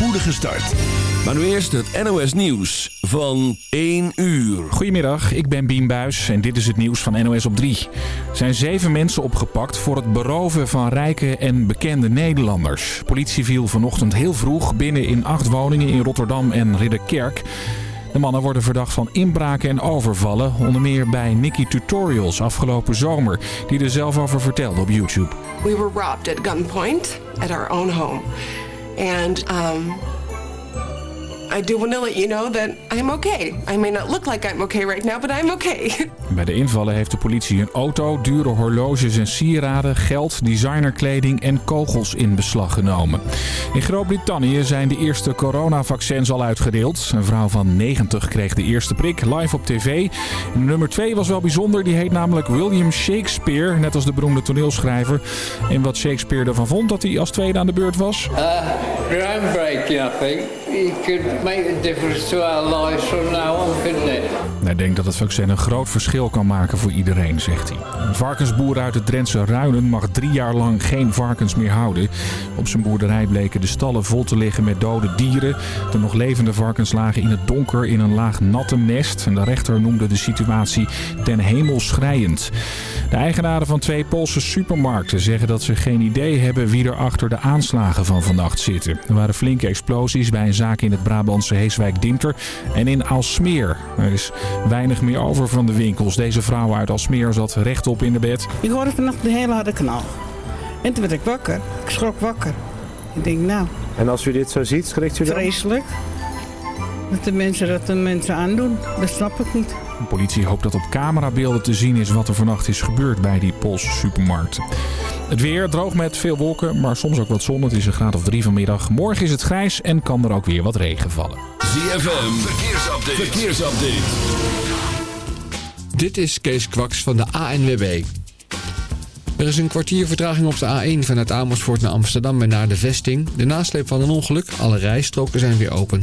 spoedige start. Maar nu eerst het NOS Nieuws van 1 uur. Goedemiddag, ik ben Bien Buis en dit is het nieuws van NOS op 3. Er zijn zeven mensen opgepakt voor het beroven van rijke en bekende Nederlanders. Politie viel vanochtend heel vroeg binnen in acht woningen in Rotterdam en Ridderkerk. De mannen worden verdacht van inbraken en overvallen. Onder meer bij Nicky Tutorials afgelopen zomer. Die er zelf over vertelde op YouTube. We were robbed at gunpoint at our own home. And um, I do want to let you know that I'm okay. I may not look like I'm okay right now, but I'm okay. Bij de invallen heeft de politie een auto, dure horloges en sieraden, geld, designerkleding en kogels in beslag genomen. In Groot-Brittannië zijn de eerste coronavaccins al uitgedeeld. Een vrouw van 90 kreeg de eerste prik live op tv. nummer 2 was wel bijzonder, die heet namelijk William Shakespeare, net als de beroemde toneelschrijver. En wat Shakespeare ervan vond dat hij als tweede aan de beurt was? Uh, groundbreaking, I think. You could make a difference to our lives from now on, couldn't it? Hij denkt dat het vaccin een groot verschil kan maken voor iedereen, zegt hij. Een varkensboer uit het Drentse Ruinen mag drie jaar lang geen varkens meer houden. Op zijn boerderij bleken de stallen vol te liggen met dode dieren. De nog levende varkens lagen in het donker in een laag natte nest. En de rechter noemde de situatie ten hemel schrijend. De eigenaren van twee Poolse supermarkten zeggen dat ze geen idee hebben wie er achter de aanslagen van vannacht zitten. Er waren flinke explosies bij een zaak in het Brabantse Heeswijk-Dinter en in Alsmeer. Er is weinig meer over van de winkels. Deze vrouw uit Alsmeer zat rechtop in de bed. Ik hoorde vannacht een hele harde knal. En toen werd ik wakker. Ik schrok wakker. Ik denk nou... En als u dit zo ziet, schrikt u dan? Vreselijk. Dat de mensen dat de mensen aandoen, dat snap ik niet. De politie hoopt dat op camerabeelden te zien is wat er vannacht is gebeurd bij die Poolse supermarkt. Het weer droog met veel wolken, maar soms ook wat zon. Het is een graad of drie vanmiddag. Morgen is het grijs en kan er ook weer wat regen vallen. ZFM, verkeersupdate. verkeersupdate. Dit is Kees Kwaks van de ANWB. Er is een kwartier vertraging op de A1 vanuit Amersfoort naar Amsterdam en naar de vesting. De nasleep van een ongeluk, alle rijstroken zijn weer open.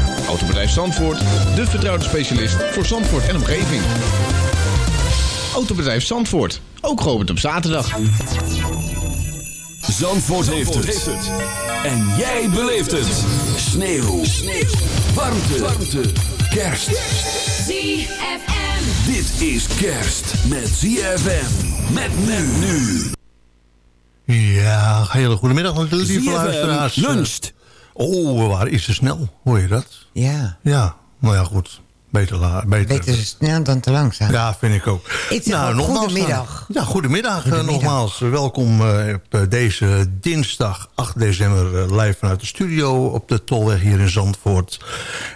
Autobedrijf Zandvoort, de vertrouwde specialist voor Zandvoort en omgeving. Autobedrijf Zandvoort, ook geopend op zaterdag. Zandvoort, heeft, het. En jij beleeft het. Sneeuw. Sneeuw. Warmte. Warmte. Kerst. ZFM. Dit is kerst met ZFM. Met men nu. Ja, hele goedemiddag, lieve ZFM luisteraars. luncht. Oh, waar is ze snel? Hoor je dat? Ja, Ja, nou ja, goed. Beter, la, beter. beter snel dan te langzaam. Ja, vind ik ook. Ik ook nogmaals, goedemiddag. Ja, goedemiddag, eh, Goedemiddag. nogmaals. Welkom eh, op eh, deze dinsdag 8 december eh, live vanuit de studio op de Tolweg hier in Zandvoort.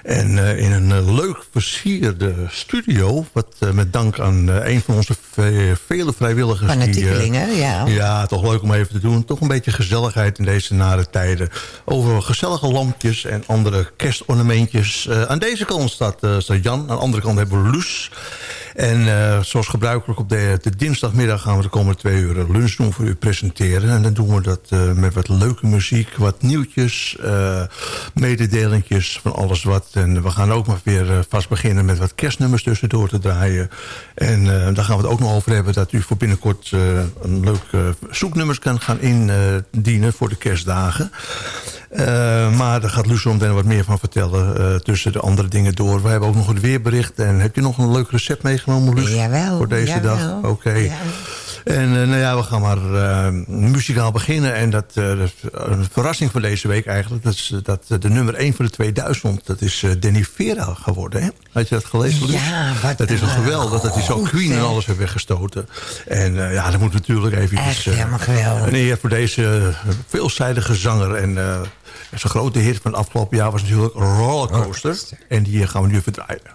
En eh, in een eh, leuk versierde studio, wat eh, met dank aan eh, een van onze ve- vele vrijwilligers. die, eh, Fanatiekelingen, ja. ja, toch leuk om even te doen. Toch een beetje gezelligheid in deze nare tijden. Over gezellige lampjes en andere kerstornamentjes. Eh, aan deze kant staat, eh, staat Aan de andere kant hebben we Luus. En eh, zoals gebruikelijk op de, de dinsdagmiddag gaan we de komende twee uur lunch doen voor u presenteren. En dan doen we dat eh, met wat leuke muziek, wat nieuwtjes, eh mededelingjes van alles wat. En we gaan ook maar weer vast beginnen met wat kerstnummers tussendoor te draaien. En daar gaan we het ook nog over hebben dat u voor binnenkort een leuke zoeknummers kan gaan indienen voor de kerstdagen. Eh, maar daar gaat Luus meteen wat meer van vertellen eh, tussen de andere dingen door. We hebben ook nog het weerbericht. En heb je nog een leuk recept meegenomen, Luus? Jawel, Voor deze jawel. dag? Oké. Ja. En eh, nou ja, we gaan maar muzikaal beginnen. En dat, dat een verrassing van deze week eigenlijk. Dat is dat de nummer 1 van de 2000, dat is Danny Vera geworden. Hè? Had je dat gelezen? Luus? Ja, wat Dat is een geweldig, dat hij zo Queen en alles heeft weggestoten. En ja, dat moet natuurlijk even... Echt helemaal geweldig. Eer voor deze veelzijdige zanger. En zijn grote hit van het afgelopen jaar was natuurlijk Rollercoaster. En die gaan we nu even draaien.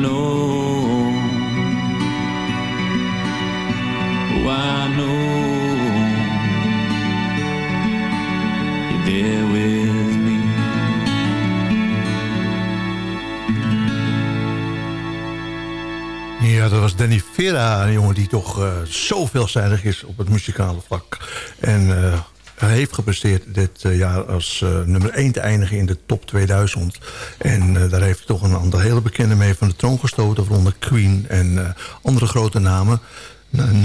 me. Ja, dat was Danny Vera, een jongen die toch eh zo veelzijdig is op het muzikale vlak. En eh, heeft gepresteerd dit eh, jaar als eh, nummer 1 te eindigen in de top 2000. En eh, daar heeft hij toch een aantal hele bekende mee van de troon gestoten. Waaronder Queen en andere grote namen. En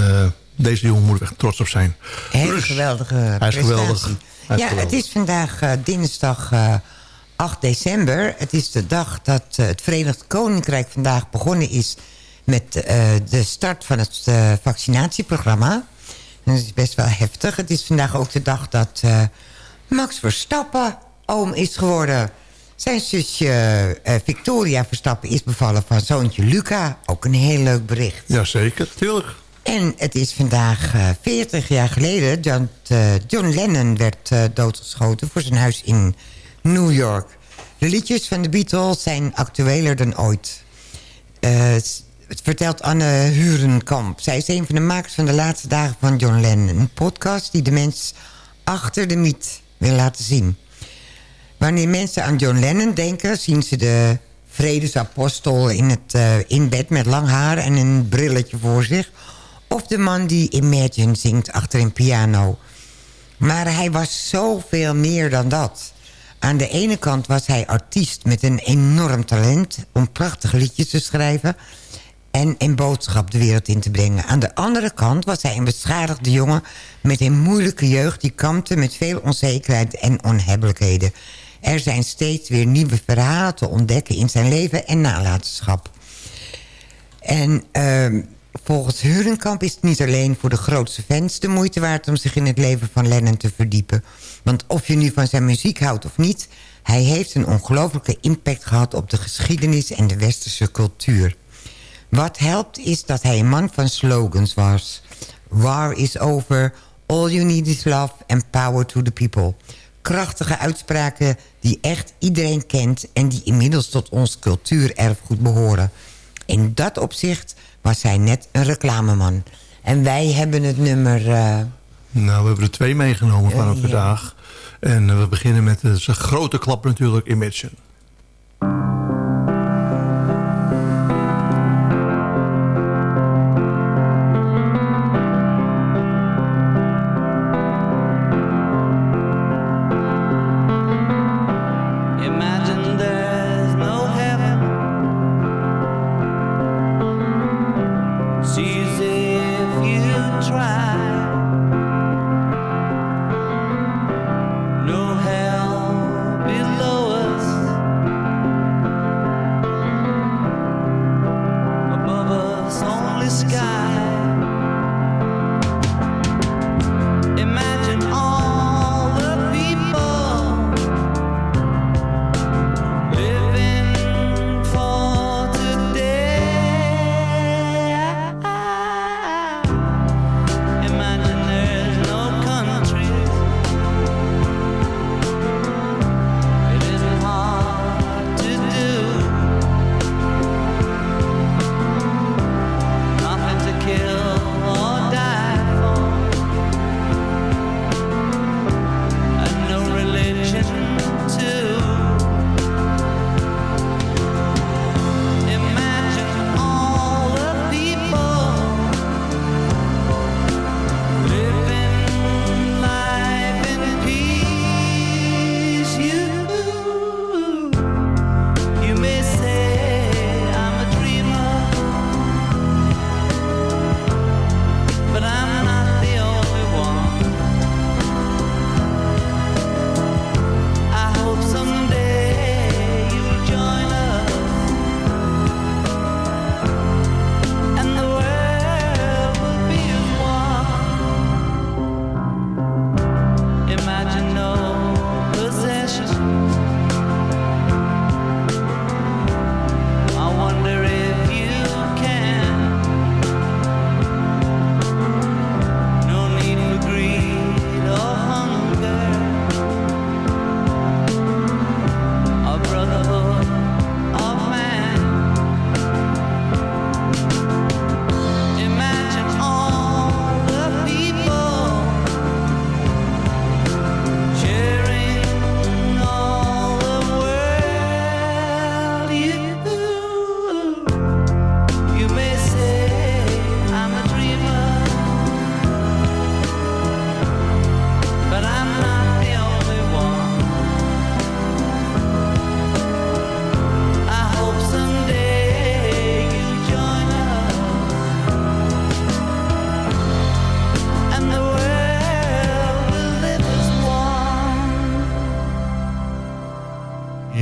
deze jongen moet er echt trots op zijn. Hele Dus, geweldige Hij is geweldig. Hij is ja, geweldig. het is vandaag dinsdag eh, 8 december. Het is de dag dat het Verenigd Koninkrijk vandaag begonnen is... met de start van het vaccinatieprogramma. Dat is best wel heftig. Het is vandaag ook de dag dat eh, Max Verstappen oom is geworden. Zijn zusje eh, Victoria Verstappen is bevallen van zoontje Luca. Ook een heel leuk bericht. Jazeker, tuurlijk. En het is vandaag eh 40 jaar geleden... dat eh, John Lennon werd eh, doodgeschoten voor zijn huis in New York. De liedjes van de Beatles zijn actueler dan ooit. Het vertelt Anne Hurenkamp. Zij is een van de makers van de laatste dagen van John Lennon. Een podcast die de mens achter de mythe wil laten zien. Wanneer mensen aan John Lennon denken... zien ze de vredesapostel in, het, eh, in bed met lang haar en een brilletje voor zich... of de man die Imagine zingt achter een piano. Maar hij was zoveel meer dan dat. Aan de ene kant was hij artiest met een enorm talent... om prachtige liedjes te schrijven en een boodschap de wereld in te brengen. Aan de andere kant was hij een beschadigde jongen... met een moeilijke jeugd die kampte met veel onzekerheid en onhebbelijkheden. Er zijn steeds weer nieuwe verhalen te ontdekken in zijn leven en nalatenschap. En ehm, volgens Hurenkamp is het niet alleen voor de grootste fans de moeite waard... om zich in het leven van Lennon te verdiepen. Want of je nu van zijn muziek houdt of niet... hij heeft een ongelofelijke impact gehad op de geschiedenis en de westerse cultuur. Wat helpt is dat hij een man van slogans was. War is over, all you need is love and power to the people. Krachtige uitspraken die echt iedereen kent... en die inmiddels tot ons cultuurerfgoed behoren. In dat opzicht was hij net een reclameman. En wij hebben het nummer... eh, Nou, we hebben er twee meegenomen van ja. vandaag. En eh, we beginnen met zijn grote klap natuurlijk, Imagine. Imagine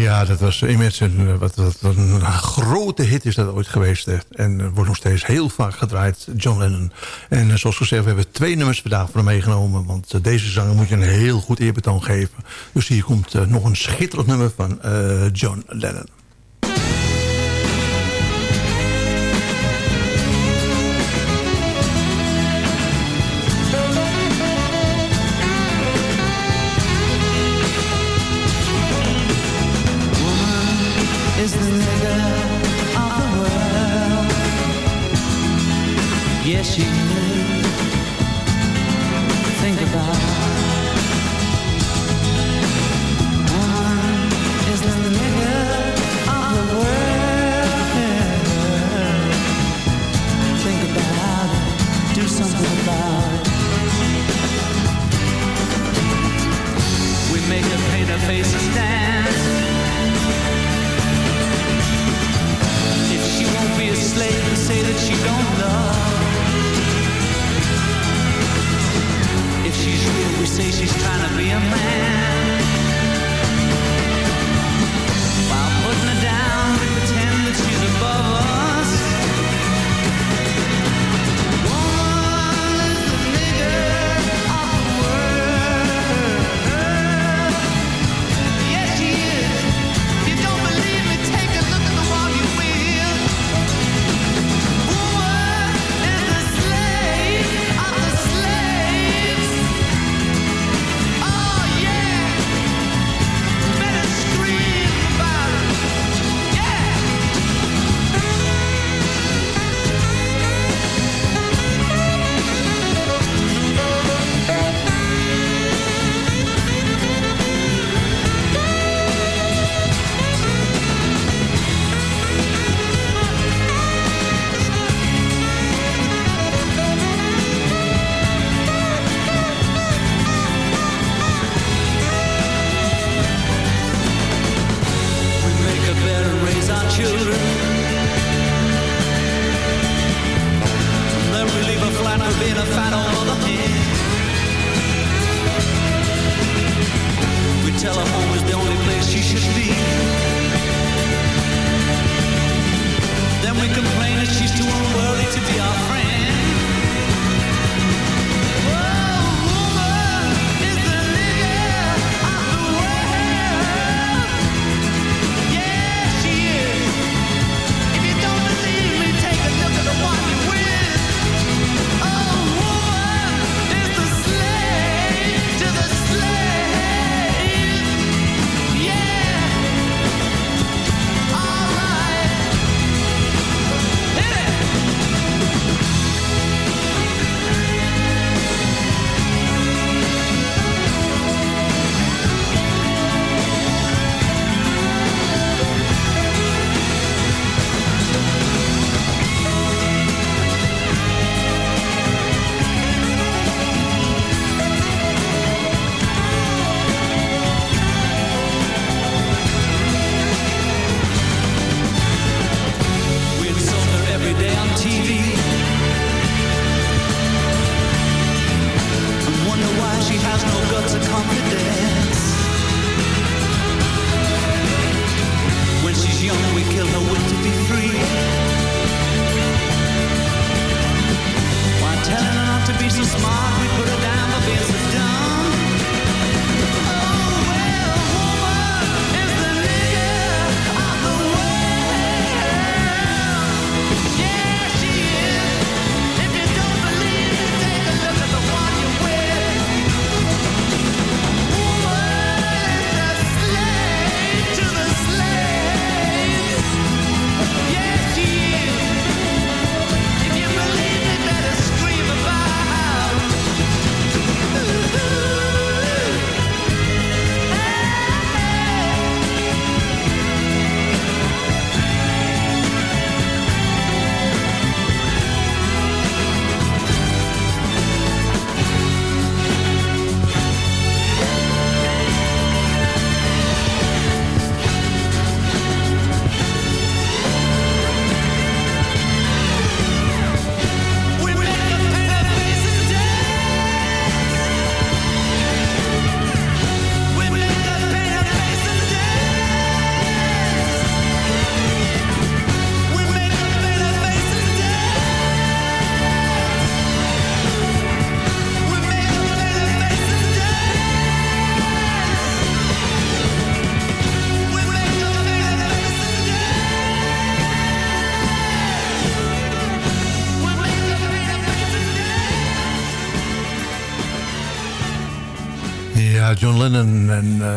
Ja, dat was immens een, eh, wat, een grote hit is dat ooit geweest. En eh, wordt nog steeds heel vaak gedraaid, John Lennon. En eh, zoals gezegd, we hebben twee nummers vandaag voor hem meegenomen. Want deze zanger moet je een heel goed eerbetoon geven. Dus hier komt nog een schitterend nummer van John Lennon.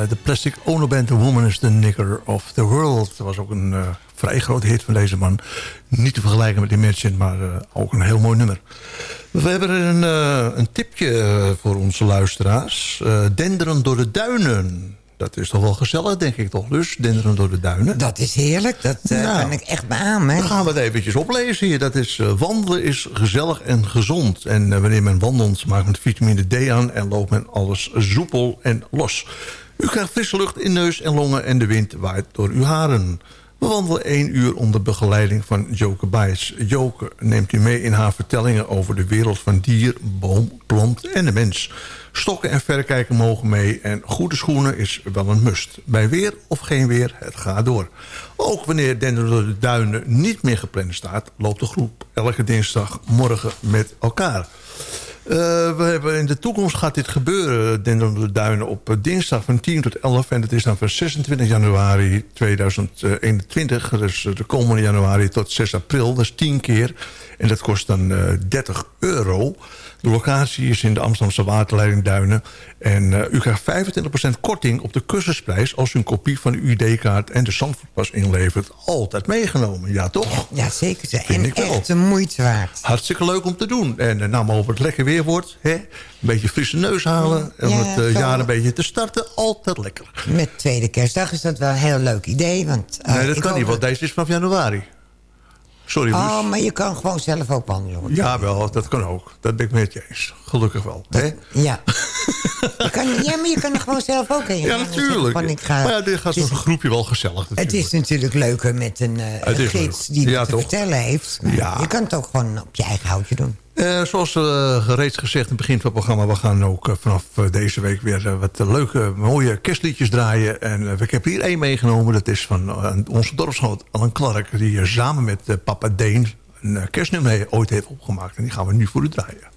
De Plastic Ono Band... The Woman is the Nigger of the World. Dat was ook een eh, vrij grote hit van deze man. Niet te vergelijken met Imagine, maar eh, ook een heel mooi nummer. We hebben een, eh, een tipje voor onze luisteraars. Denderen door de duinen. Dat is toch wel gezellig, denk ik toch? Dus, denderen door de duinen. Dat is heerlijk, dat Nou. kan ik echt beamen. Dan gaan we het eventjes oplezen hier. Dat is wandelen is gezellig en gezond. En wanneer men wandelt maakt men vitamine D aan... en loopt men alles soepel en los. U krijgt frisse lucht in neus en longen... en de wind waait door uw haren. We wandelen één uur onder begeleiding van Joke Bijs. Joke neemt u mee in haar vertellingen over de wereld van dier, boom, plant en de mens. Stokken en verrekijken mogen mee en goede schoenen is wel een must. Bij weer of geen weer, het gaat door. Ook wanneer Denderen door de Duinen niet meer gepland staat... loopt de groep elke dinsdag morgen met elkaar. Eh, we in de toekomst gaat dit gebeuren, Denderen door de Duinen... op eh, dinsdag van 10 tot 11 en dat is dan van 26 januari 2021. Dus eh, de komende januari tot 6 april, dat is 10 keer. En dat kost dan eh 30 euro. De locatie is in de Amsterdamse waterleiding Duinen. En eh, u krijgt 25% korting op de cursusprijs... als u een kopie van uw ID-kaart en de Zandvoortpas inlevert. Altijd meegenomen, ja toch? Ja, zeker. Vind En echt de moeite waard. Hartstikke leuk om te doen. En eh, nou, maar over het lekker weer wordt... Hè, een beetje frisse neus halen... en om het eh, jaar een beetje te starten, altijd lekker. Met tweede kerstdag is dat wel een heel leuk idee. Want, nee, dat kan niet, want deze is vanaf januari. Sorry. Oh, maar je kan gewoon zelf ook wandelen. hoor. Ja, wel, dat kan ook. Dat ben ik met je eens. Gelukkig wel. Hè? Ja. je kan, ja, maar je kan er gewoon zelf ook heen Ja, natuurlijk. Van, ik ga, maar ja, dit gaat zo'n groepje wel gezellig. het is natuurlijk leuker met een, is gids leuk. die Ja, het te toch? vertellen heeft. Maar Ja. Je kan het ook gewoon op je eigen houtje doen. Eh, zoals uh, reeds gezegd in het begin van het programma... we gaan ook eh, vanaf eh, deze week weer eh, wat leuke, mooie kerstliedjes draaien. En eh, ik heb hier één meegenomen. Dat is van eh, onze dorpsgenoot Alan Clark... die eh, samen met eh, papa Deen een eh, kerstnummer ooit heeft opgemaakt. En die gaan we nu voor u draaien.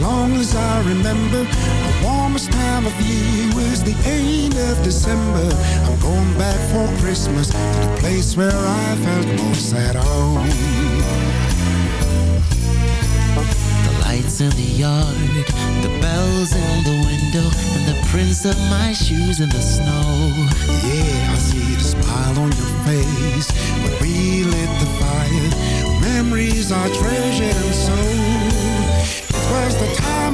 As long as I remember, the warmest time of year was the end of December. I'm going back for Christmas to the place where I felt most at home. The lights in the yard, the bells in the window, and the prints of my shoes in the snow. Yeah, I see the smile on your face when we lit the fire. Memories are treasured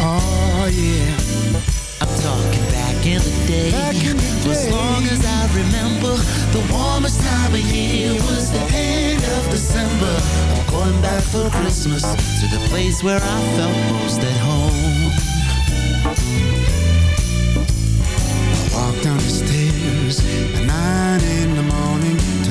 Oh yeah. I'm talking back in the day. For as long as I remember, the warmest time of year was the end of December. I'm going back for Christmas to the place where I felt most at home. I walk down the stairs at nine in the morning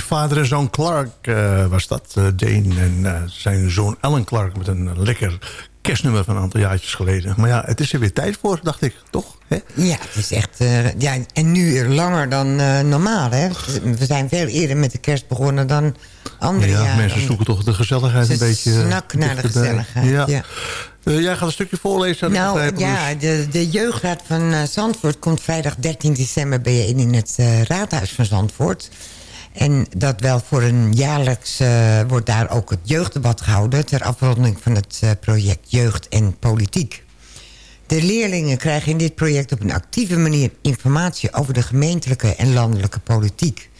Vader en zoon Clark eh, was dat. eh, Dane en eh, zijn zoon Alan Clark met een lekker kerstnummer van een aantal jaartjes geleden. Maar ja, het is er weer tijd voor, dacht ik. Toch? Ja, het is echt... ja, en nu langer dan normaal, hè. We zijn veel eerder met de kerst begonnen dan andere ja, jaren. mensen zoeken toch de gezelligheid Ze een beetje... snakken naar de gezelligheid, ja. Eh, jij gaat een stukje voorlezen. Nou ja, dus. de, de jeugdraad van eh, Zandvoort komt vrijdag 13 december bijeen in het raadhuis van Zandvoort. En dat wel voor een jaarlijks eh, wordt daar ook het jeugddebat gehouden... ter afronding van het eh, project Jeugd en Politiek. De leerlingen krijgen in dit project op een actieve manier informatie... over de gemeentelijke en landelijke politiek.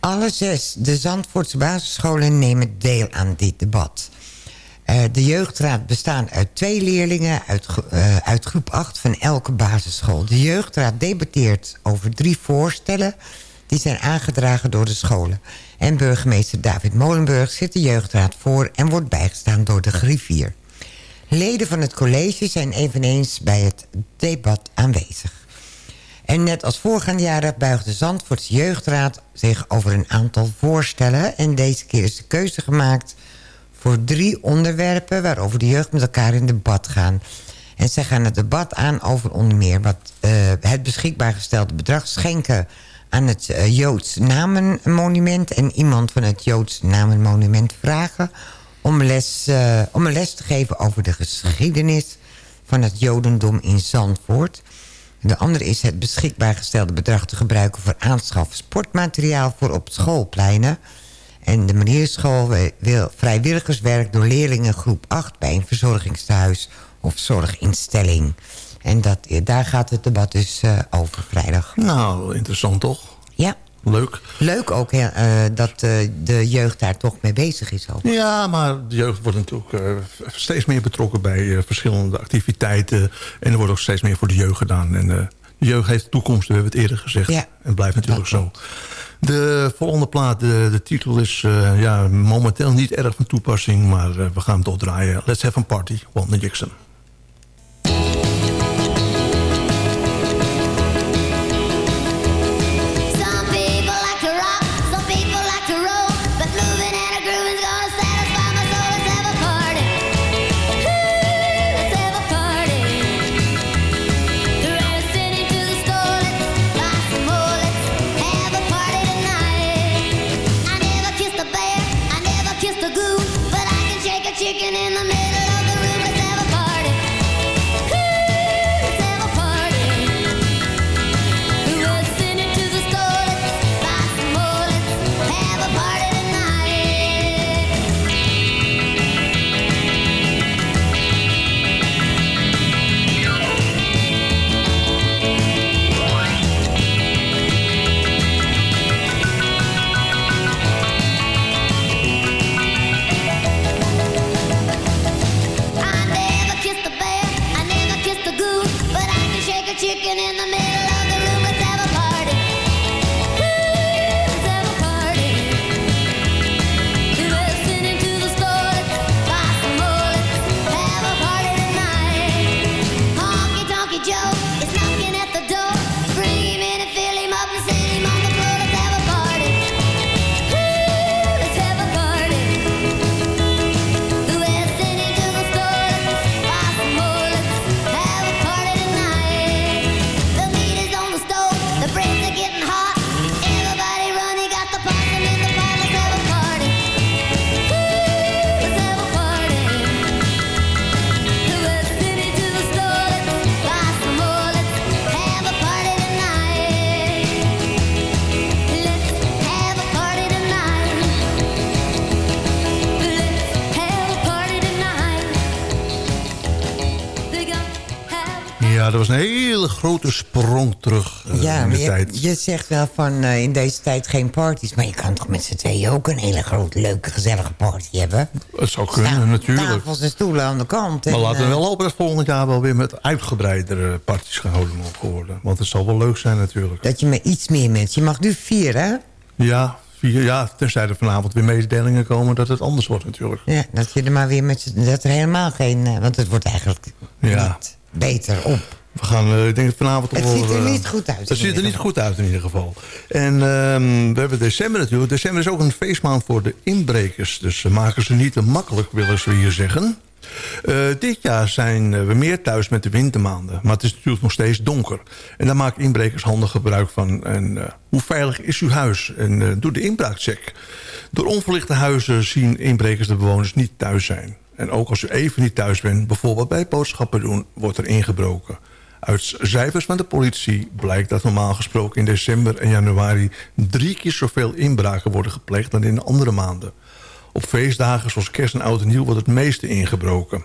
Alle zes de Zandvoortse basisscholen nemen deel aan dit debat. Eh, de jeugdraad bestaat uit twee leerlingen uit, uit groep 8 van elke basisschool. De jeugdraad debatteert over drie voorstellen... zijn aangedragen door de scholen. En burgemeester David Molenburg zit de jeugdraad voor... en wordt bijgestaan door de griffier. Leden van het college zijn eveneens bij het debat aanwezig. En net als voorgaande jaren buigt de Zandvoortse Jeugdraad zich over een aantal voorstellen. En deze keer is de keuze gemaakt voor drie onderwerpen... waarover de jeugd met elkaar in debat gaan. En zij gaan het debat aan over onder meer... Wat, eh, het beschikbaar gestelde bedrag schenken aan het eh, Joods Namenmonument... en iemand van het Joods Namenmonument vragen... om, les, eh, om een les te geven over de geschiedenis van het Jodendom in Zandvoort... De andere is het beschikbaar gestelde bedrag te gebruiken... voor aanschaf sportmateriaal voor op schoolpleinen. En de meneerschool wil vrijwilligerswerk door leerlingen groep 8... bij een verzorgingstehuis of zorginstelling. En dat, daar gaat het debat dus eh, over vrijdag. Nou, interessant toch? Ja. Leuk. Leuk ook hè, eh, dat eh, de jeugd daar toch mee bezig is. Ook. Ja, maar de jeugd wordt natuurlijk steeds meer betrokken bij verschillende activiteiten. En er wordt ook steeds meer voor de jeugd gedaan. En de jeugd heeft de toekomst, we hebben het eerder gezegd. Ja. En blijft natuurlijk zo. De volgende plaat, de, de titel is ja, momenteel niet erg van toepassing. Maar we gaan hem toch draaien. Let's have a party, Walter Jackson. Grote sprong terug eh, Ja, in de je, tijd. je zegt wel van eh, in deze tijd geen parties... maar je kan toch met z'n tweeën ook een hele grote, leuke, gezellige party hebben? Het zou kunnen, natuurlijk. Tafels en stoelen aan de kant. Maar en, laten we eh, wel hopen dat volgend jaar wel weer met uitgebreidere parties gehouden mogen worden. Want het zal wel leuk zijn natuurlijk. Dat je met iets meer mensen... Je mag nu vier, hè? Ja, vier, ja tenzij er vanavond weer mededelingen komen dat het anders wordt natuurlijk. Ja, dat je er maar weer met z'n- Dat er helemaal geen... want het wordt eigenlijk Ja. niet beter op. We gaan, eh, ik denk dat vanavond Het ziet er eh, niet goed uit, Het ziet er niet goed uit in ieder geval. En ehm, we hebben december natuurlijk. December is ook een feestmaand voor de inbrekers. Dus ze maken ze niet te makkelijk, willen ze hier zeggen. Eh, dit jaar zijn eh, we meer thuis met de wintermaanden. Maar het is natuurlijk nog steeds donker. En daar maken inbrekers handig gebruik van. En eh, hoe veilig is uw huis? En eh, doe de inbraakcheck. Door onverlichte huizen zien inbrekers de bewoners niet thuis zijn. En ook als u even niet thuis bent, bijvoorbeeld bij boodschappen doen, wordt er ingebroken. Uit cijfers van de politie blijkt dat normaal gesproken in december en januari drie keer zoveel inbraken worden gepleegd dan in de andere maanden. Op feestdagen zoals kerst en oud en nieuw wordt het meeste ingebroken.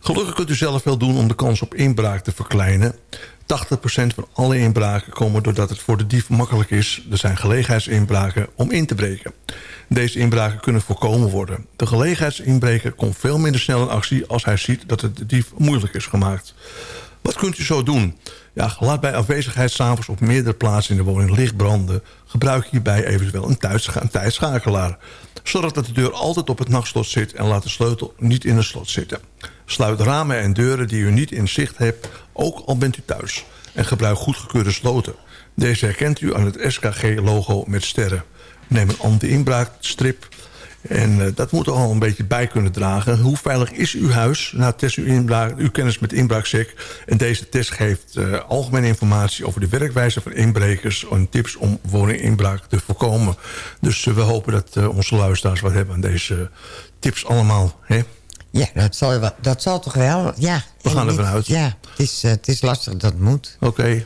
Gelukkig kunt u zelf wel doen om de kans op inbraak te verkleinen. 80% van alle inbraken komen doordat het voor de dief makkelijk is. Er zijn gelegenheidsinbraken om in te breken. Deze inbraken kunnen voorkomen worden. De gelegenheidsinbreker komt veel minder snel in actie... als hij ziet dat het de dief moeilijk is gemaakt. Wat kunt u zo doen? Ja, laat bij afwezigheid s'avonds op meerdere plaatsen in de woning licht branden. Gebruik hierbij eventueel een, thuisscha- een tijdschakelaar. Zorg dat de deur altijd op het nachtslot zit... en laat de sleutel niet in het slot zitten. Sluit ramen en deuren die u niet in zicht hebt, ook al bent u thuis. En gebruik goedgekeurde sloten. Deze herkent u aan het SKG-logo met sterren. Neem een anti-inbraakstrip... En eh, dat moet er al een beetje bij kunnen dragen. Hoe veilig is uw huis? Nou, test uw, inbraak, uw kennis met inbraakcheck. En deze test geeft eh, algemene informatie over de werkwijze van inbrekers... en tips om woninginbraak te voorkomen. Dus eh, we hopen dat onze luisteraars wat hebben aan deze tips allemaal. Hè? Ja, dat zal, wel- dat zal toch wel. Ja, We gaan ervan uit. Ja, het is, het is lastig, dat moet. Oké.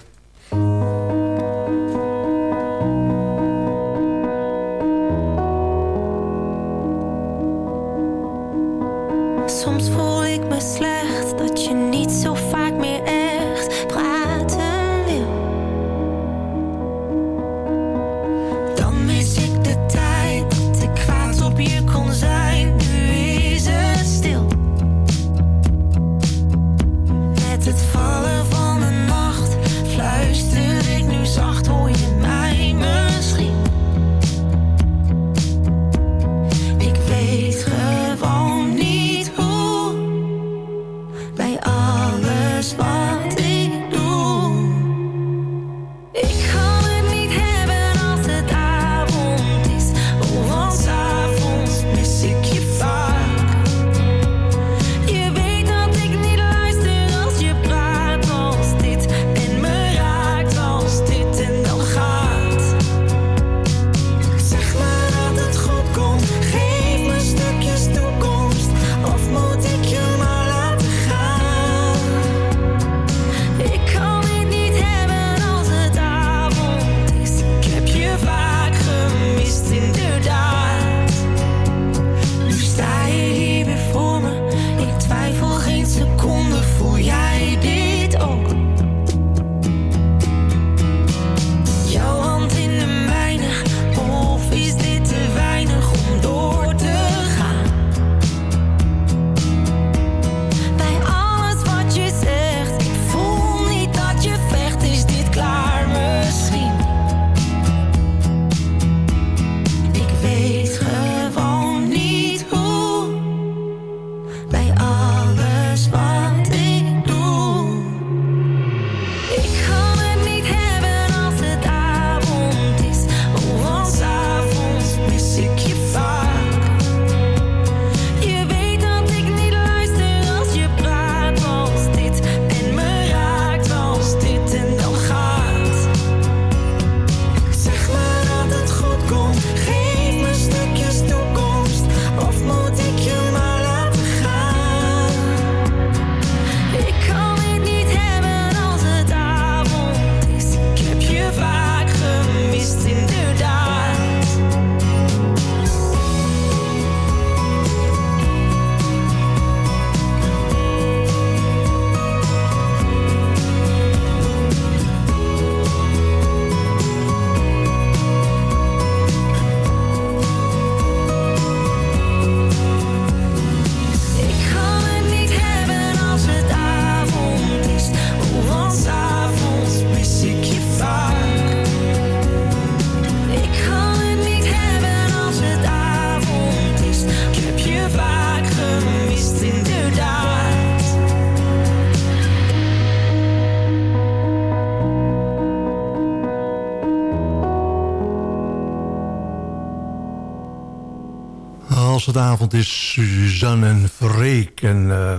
Is, Suzanne en Freek. En eh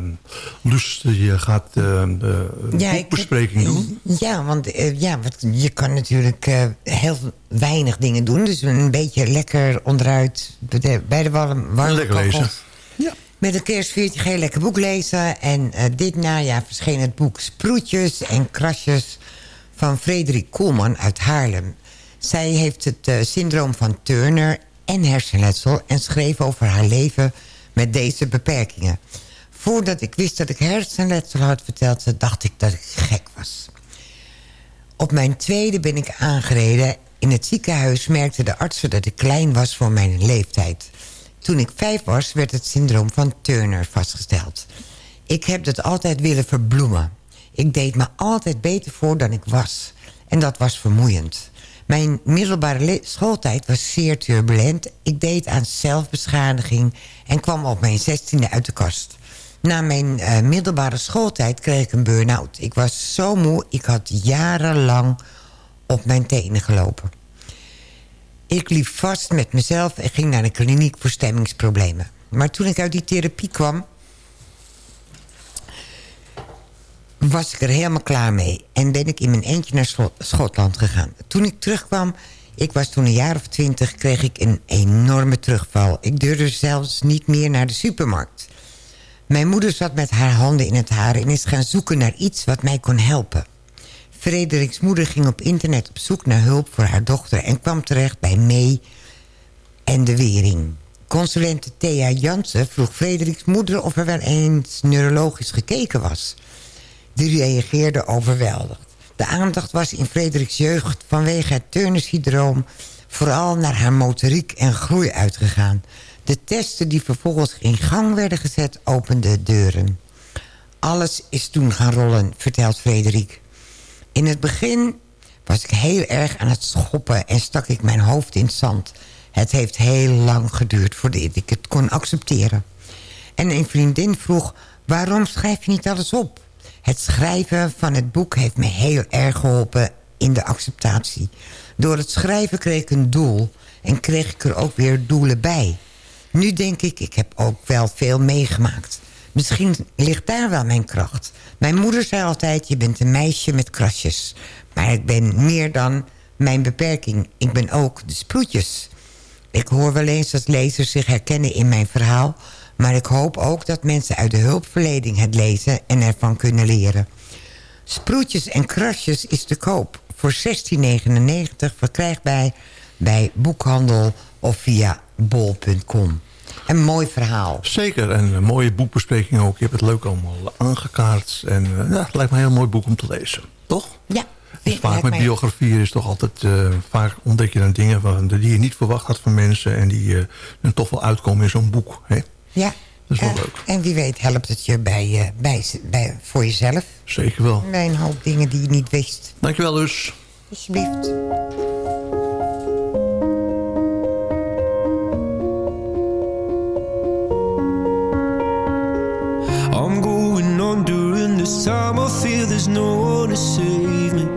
Lust, je gaat de Ja, ik- boekbespreking doen. Ja, want eh, ja, wat, je kan natuurlijk eh, heel weinig dingen doen. Dus een beetje lekker onderuit bij de, bij de warm, warme Lekker kachel. lezen. Met een kerstvuurtje ga je lekker boek lezen. En eh, dit najaar verscheen het boek Sproetjes en Krasjes... van Frederik Koelman uit Haarlem. Zij heeft het eh, syndroom van Turner en hersenletsel... en schreef over haar leven met deze beperkingen. Voordat ik wist dat ik hersenletsel had verteld... dacht ik dat ik gek was. Op mijn tweede ben ik aangereden. In het ziekenhuis merkten de artsen dat ik klein was voor mijn leeftijd. Toen ik vijf was, werd het syndroom van Turner vastgesteld. Ik heb dat altijd willen verbloemen. Ik deed me altijd beter voor dan ik was. En dat was vermoeiend. Mijn middelbare schooltijd was zeer turbulent. Ik deed aan zelfbeschadiging en kwam op mijn zestiende uit de kast. Na mijn eh, middelbare schooltijd kreeg ik een burn-out. Ik was zo moe, ik had jarenlang op mijn tenen gelopen. Ik liep vast met mezelf en ging naar de kliniek voor stemmingsproblemen. Maar toen ik uit die therapie kwam... was ik er helemaal klaar mee. En ben ik in mijn eentje naar Schot- Schotland gegaan. Toen ik terugkwam, ik was toen een jaar of twintig... kreeg ik een enorme terugval. Ik durfde zelfs niet meer naar de supermarkt. Mijn moeder zat met haar handen in het haar... en is gaan zoeken naar iets wat mij kon helpen. Frederiks moeder ging op internet op zoek naar hulp voor haar dochter... en kwam terecht bij May en de Wering. Consulente Thea Jansen vroeg Frederiks moeder... of er wel eens neurologisch gekeken was. Die reageerde overweldigd. De aandacht was in Frederiks jeugd vanwege het Turner-syndroom... vooral naar haar motoriek en groei uitgegaan. De testen die vervolgens in gang werden gezet openden deuren. Alles is toen gaan rollen, vertelt Frederik. In het begin was ik heel erg aan het schoppen en stak ik mijn hoofd in het zand. Het heeft heel lang geduurd voordat ik het kon accepteren. En een vriendin vroeg, waarom schrijf je niet alles op? Het schrijven van het boek heeft me heel erg geholpen in de acceptatie. Door het schrijven kreeg ik een doel en kreeg ik er ook weer doelen bij. Nu denk ik, ik heb ook wel veel meegemaakt. Misschien ligt daar wel mijn kracht. Mijn moeder zei altijd, je bent een meisje met krasjes. Maar ik ben meer dan mijn beperking. Ik ben ook de sproetjes. Ik hoor wel eens dat lezers zich herkennen in mijn verhaal... maar ik hoop ook dat mensen uit de hulpverlening het lezen... en ervan kunnen leren. Sproetjes en krasjes is te koop. Voor 16,99 verkrijgbaar bij boekhandel of via bol.com. Een mooi verhaal. Zeker, en een mooie boekbespreking ook. Je hebt het leuk allemaal aangekaart. En eh, ja, het lijkt me een heel mooi boek om te lezen. Toch? Ja. Dus vaak met biografieën is toch altijd... eh, vaak ontdek je dan dingen van, die je niet verwacht had van mensen... en die eh, dan toch wel uitkomen in zo'n boek. Hè? Ja. Dat is wel Eh, leuk. En wie weet helpt het je bij, eh, bij, bij, voor jezelf. Zeker wel. Bij een hoop dingen die je niet wist. Dankjewel dus. Alsjeblieft. I'm going on during this time. I feel there's no one to save me.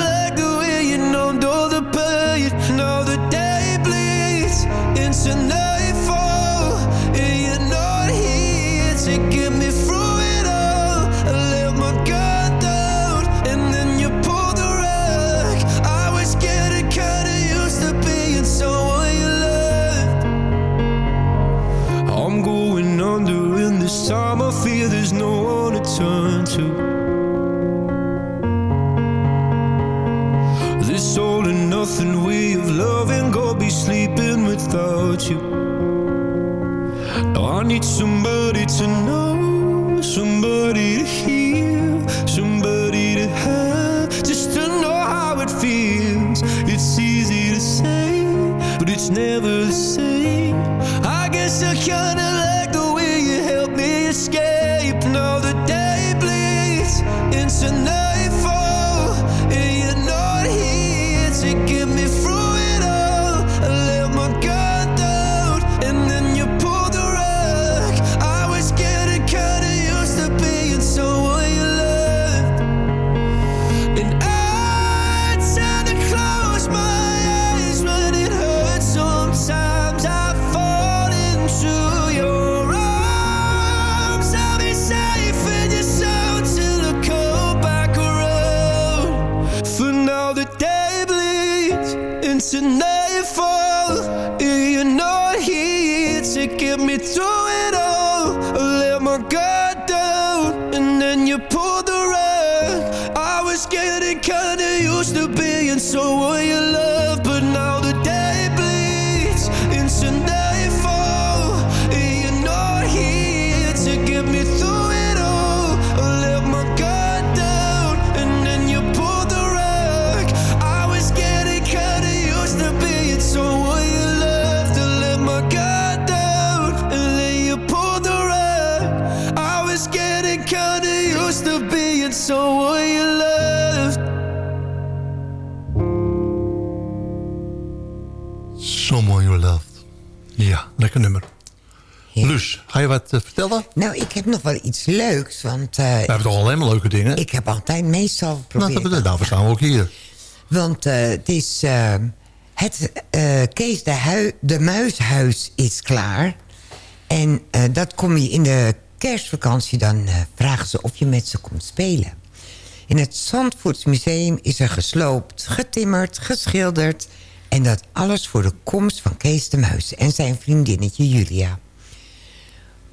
wat eh, vertellen? Nou, ik heb nog wel iets leuks, want... eh, We hebben toch alleen maar leuke dingen? ik heb altijd meestal nou, geprobeerd... dat, daarvoor staan we ook hier. Want eh, het is... het Kees de, Hui- de Muishuis is klaar. En dat kom je in de kerstvakantie... dan vragen ze of je met ze komt spelen. In het Zandvoortsmuseum is er gesloopt, getimmerd, geschilderd... en dat alles voor de komst van Kees de Muis en zijn vriendinnetje Julia.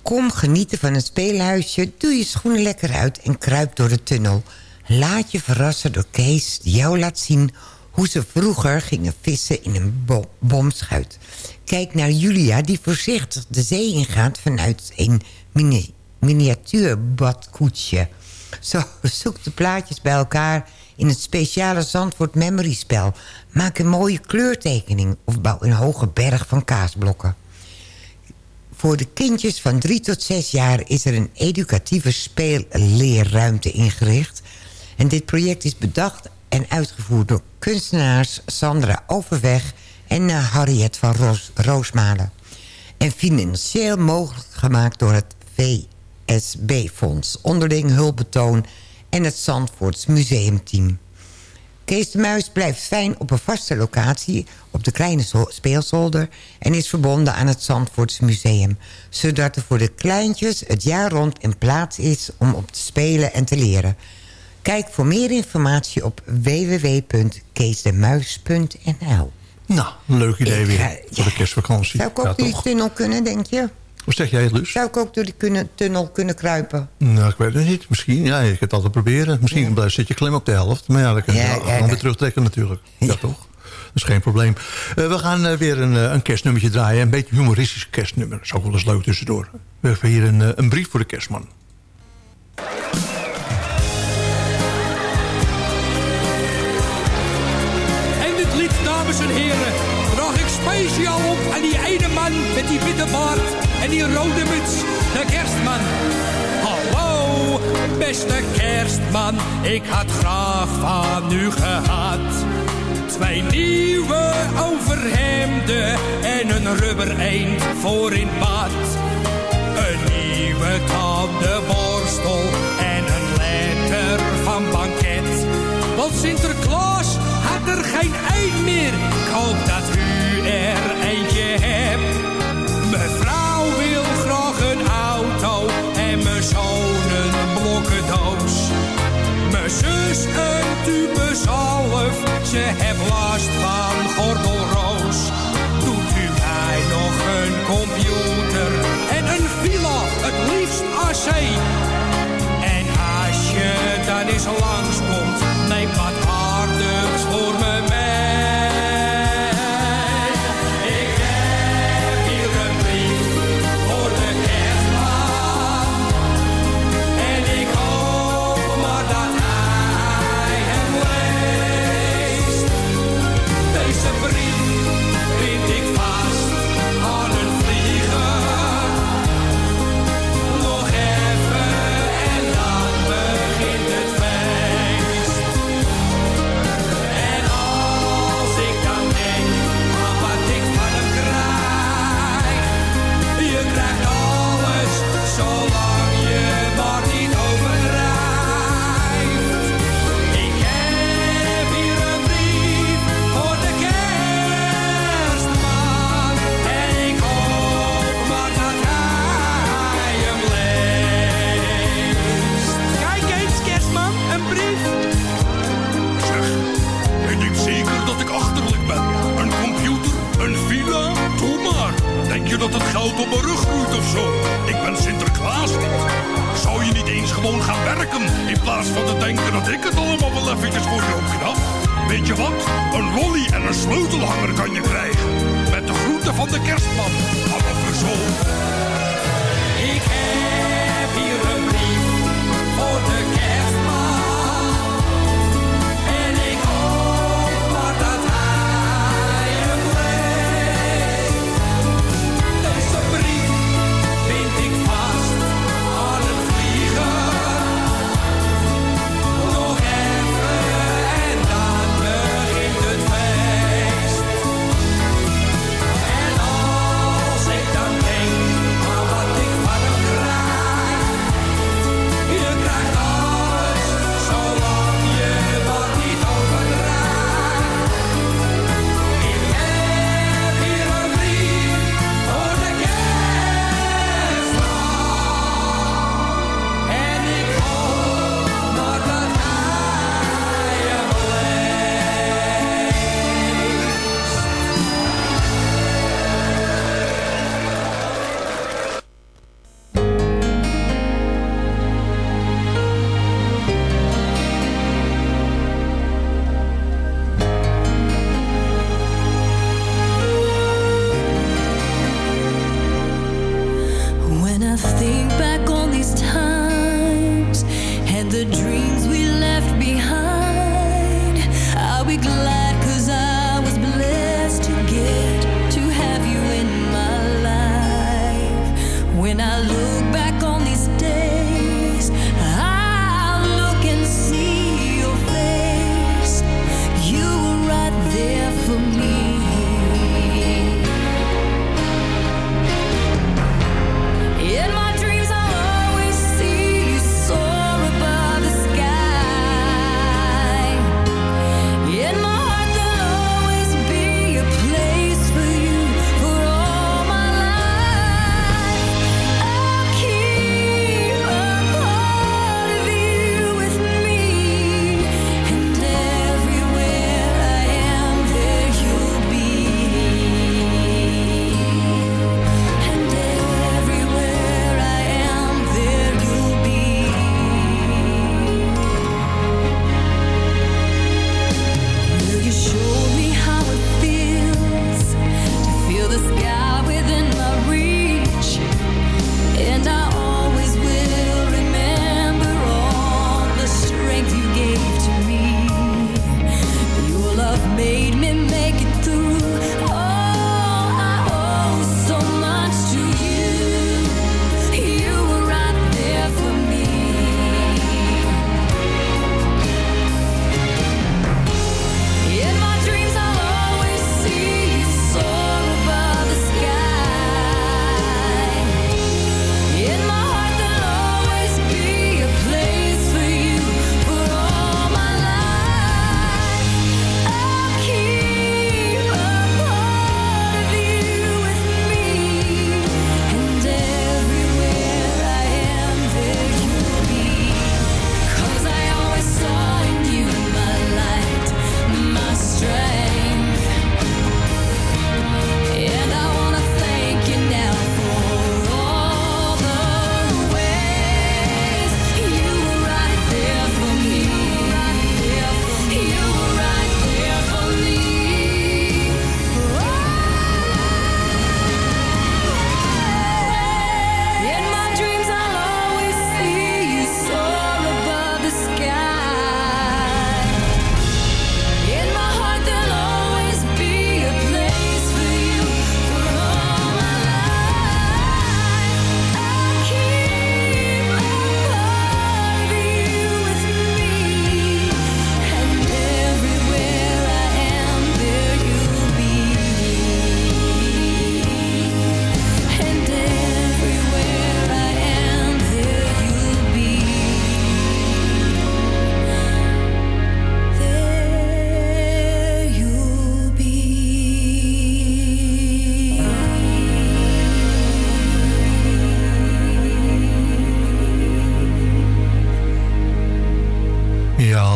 Kom genieten van het speelhuisje, doe je schoenen lekker uit... en kruip door de tunnel. Laat je verrassen door Kees die jou laat zien... hoe ze vroeger gingen vissen in een bo- bomschuit. Kijk naar Julia die voorzichtig de zee ingaat... vanuit een mini miniatuurbadkoetsje. Zo, zoek de plaatjes bij elkaar in het speciale Zandvoort Memory spel. Maak een mooie kleurtekening of bouw een hoge berg van kaasblokken. Voor de kindjes van 3 tot 6 jaar is er een educatieve speelleerruimte ingericht. En dit project is bedacht en uitgevoerd door kunstenaars Sandra Overweg en eh, Harriet van Roos, Roosmalen. En financieel mogelijk gemaakt door het VSB-fonds, onderling hulpbetoon en het Zandvoorts museumteam. Kees de Muis blijft fijn op een vaste locatie op de kleine zo- speelzolder... en is verbonden aan het Zandvoorts Museum... zodat er voor de kleintjes het jaar rond een plaats is om op te spelen en te leren. Kijk voor meer informatie op www.keesdemuis.nl. Nou, leuk idee Ik weer voor de kerstvakantie. Zou ik ook Ja, die tunnel kunnen, denk je? Wat zeg jij, Luus? Zou ik ook door die kunnen, tunnel kunnen kruipen? Nou, ik weet het niet. Misschien, ja, je kunt het altijd proberen. Misschien blijft zit je klem op de helft. Maar ja, dan kun je Ja, dan ja, weer terugtrekken natuurlijk. Ja, toch? Dat is geen probleem. Eh, we gaan eh, weer een, eh, een kerstnummertje draaien. Een beetje humoristisch kerstnummer. Dat is ook wel eens leuk tussendoor. We hebben hier een, een brief voor de kerstman. En dit lied, dames en heren, draag ik speciaal op aan die ene man met die witte baard en die rode muts, de kerstman. Hallo, beste kerstman, ik had graag van u gehad. Twee nieuwe overhemden en een rubber eend voor in bad. Een nieuwe tandenborstel en een letter van banket. Want Sinterklaas had er geen eind meer. Ik hoop dat u er eentje hebt. En een blokkendoos. Mijn zus een tube zalf, ze heeft last van gordelroos. Doet u mij nog een computer en een villa, het liefst AC. En als je dan eens langskomt,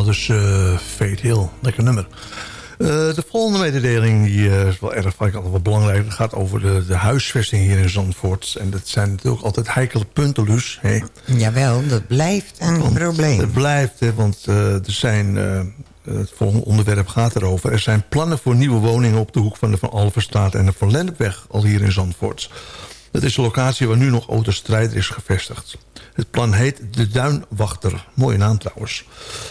Dus eh Fate Hill. Lekker nummer. Eh, de volgende mededeling die, eh, is wel erg ik altijd wel belangrijk. Het gaat over de, de huisvesting hier in Zandvoort. En dat zijn natuurlijk altijd heikele punten, Luus. Hè? Jawel, dat blijft een probleem. Het blijft, hè, want er zijn... het volgende onderwerp gaat erover. Er zijn plannen voor nieuwe woningen op de hoek van de Van Alverstraat en de Van Lennepweg al hier in Zandvoort. Dat is de locatie waar nu nog Autostrijder is gevestigd. Het plan heet De Duinwachter. Mooie naam trouwens.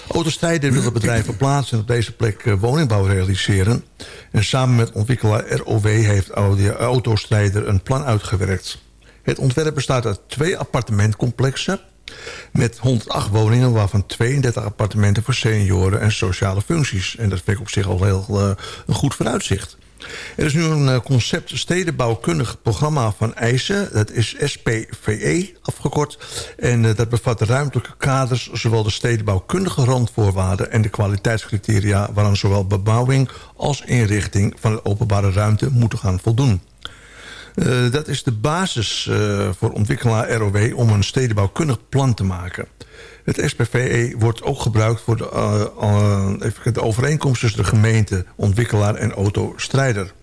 Autostrijder wil het bedrijf verplaatsen en op deze plek eh, woningbouw realiseren. En samen met ontwikkelaar ROW heeft Autostrijder een plan uitgewerkt. Het ontwerp bestaat uit twee appartementcomplexen met 108 woningen, waarvan 32 appartementen voor senioren en sociale functies. En dat vind ik op zich al heel eh, een goed vooruitzicht. Er is nu een eh, concept stedenbouwkundig programma van eisen. Dat is SPVE afgekort. En eh, dat bevat ruimtelijke kaders... zowel de stedenbouwkundige randvoorwaarden... en de kwaliteitscriteria waaraan zowel bebouwing als inrichting... van de openbare ruimte moeten gaan voldoen. Eh, dat is de basis eh, voor ontwikkelaar ROW om een stedenbouwkundig plan te maken. Het SPVE wordt ook gebruikt voor de, eh, even de overeenkomst tussen de gemeente, ontwikkelaar en autostrijder.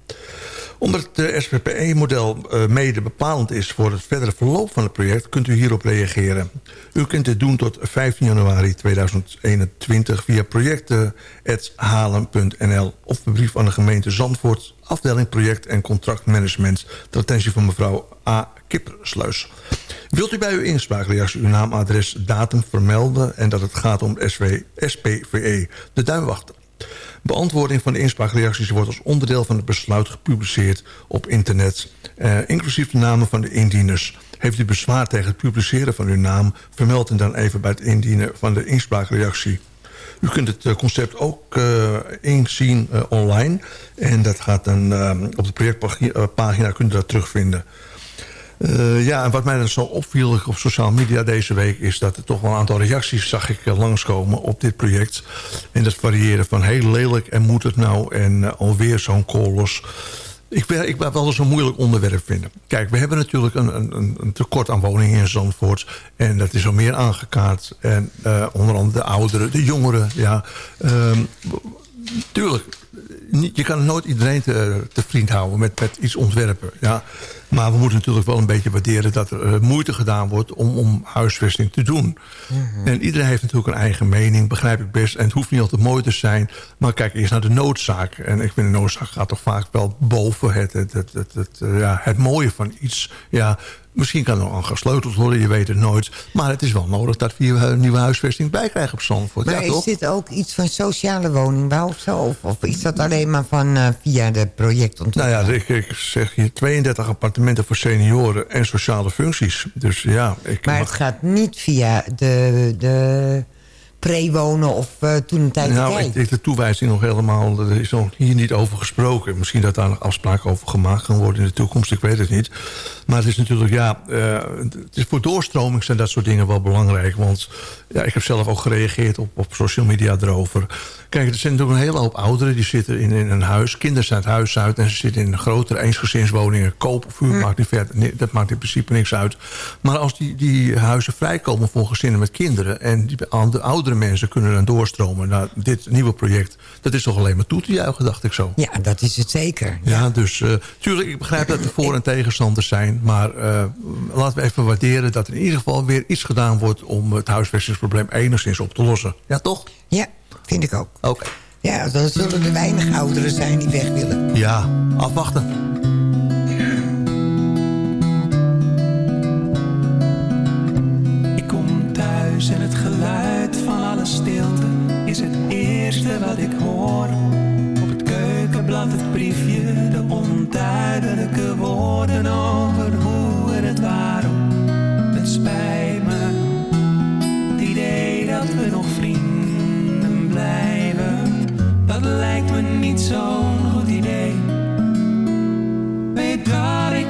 Omdat het SPPE-model eh, mede bepalend is voor het verdere verloop van het project... kunt u hierop reageren. U kunt dit doen tot 15 januari 2021 via projecten.halen.nl... of een brief aan de gemeente Zandvoort, afdeling project en contractmanagement... ter attentie van mevrouw A. Kippersluis. Wilt u bij uw inspraakreactie uw naam, adres, datum vermelden... en dat het gaat om SW, SPVE, de duimwachter? Beantwoording van de inspraakreacties wordt als onderdeel van het besluit gepubliceerd op internet, eh, inclusief de namen van de indieners. Heeft u bezwaar tegen het publiceren van uw naam, vermeld hem dan even bij het indienen van de inspraakreactie. U kunt het eh, concept ook eh, inzien online en dat gaat dan op de projectpagina kunt u dat terugvinden. Eh, ja, en wat mij dan zo opviel op sociale media deze week... is dat er toch wel een aantal reacties zag ik eh, langskomen op dit project. En dat variëren van heel lelijk en moet het nou... en eh, alweer zo'n kolos. Ik ben, ik ben wel eens een moeilijk onderwerp vinden. Kijk, we hebben natuurlijk een, een, een tekort aan woningen in Zandvoort. En dat is al meer aangekaart. En onder andere de ouderen, de jongeren. Ja, Ehm, tuurlijk, je kan nooit iedereen te, te vriend houden met, met iets ontwerpen. Ja. Maar we moeten natuurlijk wel een beetje waarderen dat er eh, moeite gedaan wordt om, om huisvesting te doen. En iedereen heeft natuurlijk een eigen mening, begrijp ik best. En het hoeft niet altijd mooi te zijn. Maar kijk eerst naar de noodzaak. En ik vind de noodzaak gaat toch vaak wel boven het, het, het, het, het, eh, ja, het mooie van iets. Ja, misschien kan er nog aan gesleuteld worden, je weet het nooit. Maar het is wel nodig dat we hier een nieuwe huisvesting bij krijgen op Zandvoort. Maar ja, is toch? dit ook iets van sociale woningbouw of zo? Of, of is dat alleen maar van eh, via de projectontwikkeling? Nou ja, ik, ik zeg hier 32 appartementen voor senioren en sociale functies. Dus ja, ik Maar mag- het gaat niet via de, de pre-wonen of eh, toen een tijd Nou, ik denk de toewijzing nog helemaal... er is nog hier niet over gesproken. Misschien dat daar nog afspraken over gemaakt gaan worden in de toekomst. Ik weet het niet. Maar het is natuurlijk, ja... eh, het is voor doorstroming zijn dat soort dingen wel belangrijk. Want ja, ik heb zelf ook gereageerd op, op social media erover. Kijk, er zijn natuurlijk een hele hoop ouderen... die zitten in, in een huis. Kinderen zijn het huis uit... en ze zitten in grotere eensgezinswoningen. Koop of huur, maakt niet verder, nee, dat maakt in principe niks uit. Maar als die, die huizen vrijkomen voor gezinnen met kinderen... en die, de oudere mensen kunnen dan doorstromen naar dit nieuwe project... dat is toch alleen maar toe te juichen, dacht ik zo. Ja, dat is het zeker. Ja, dus eh, tuurlijk, ik begrijp dat er voor- en tegenstanders zijn. Maar eh, laten we even waarderen dat er in ieder geval weer iets gedaan wordt... om het huisvestingsprobleem enigszins op te lossen. Ja, toch? Ja, vind ik ook. Oké. Ja, dan zullen er weinig ouderen zijn die weg willen. Ja, afwachten. Ik kom thuis en het geluid van alle stilte is het eerste wat ik hoor. Op het keukenblad het briefje, de onduidelijke woorden over hoe en het waarom. Het spijt me niet zo'n goed idee. Weet dat ik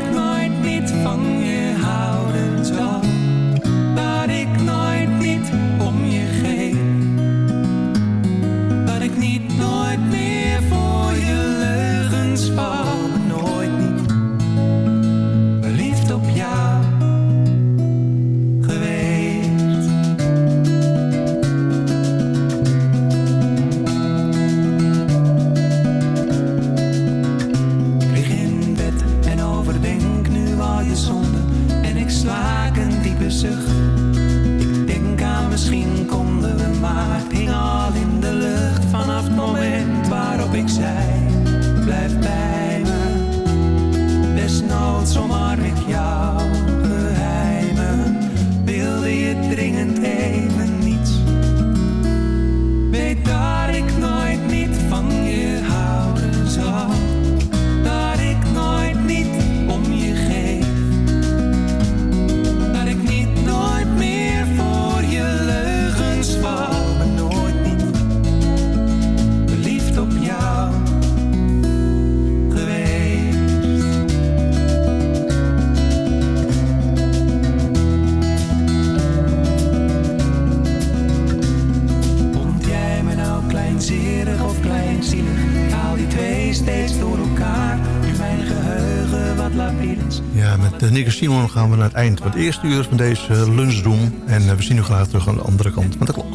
Simon gaan we naar het eind van het eerste uur van deze eh, lunch doen. En eh, we zien u graag terug aan de andere kant van de klok.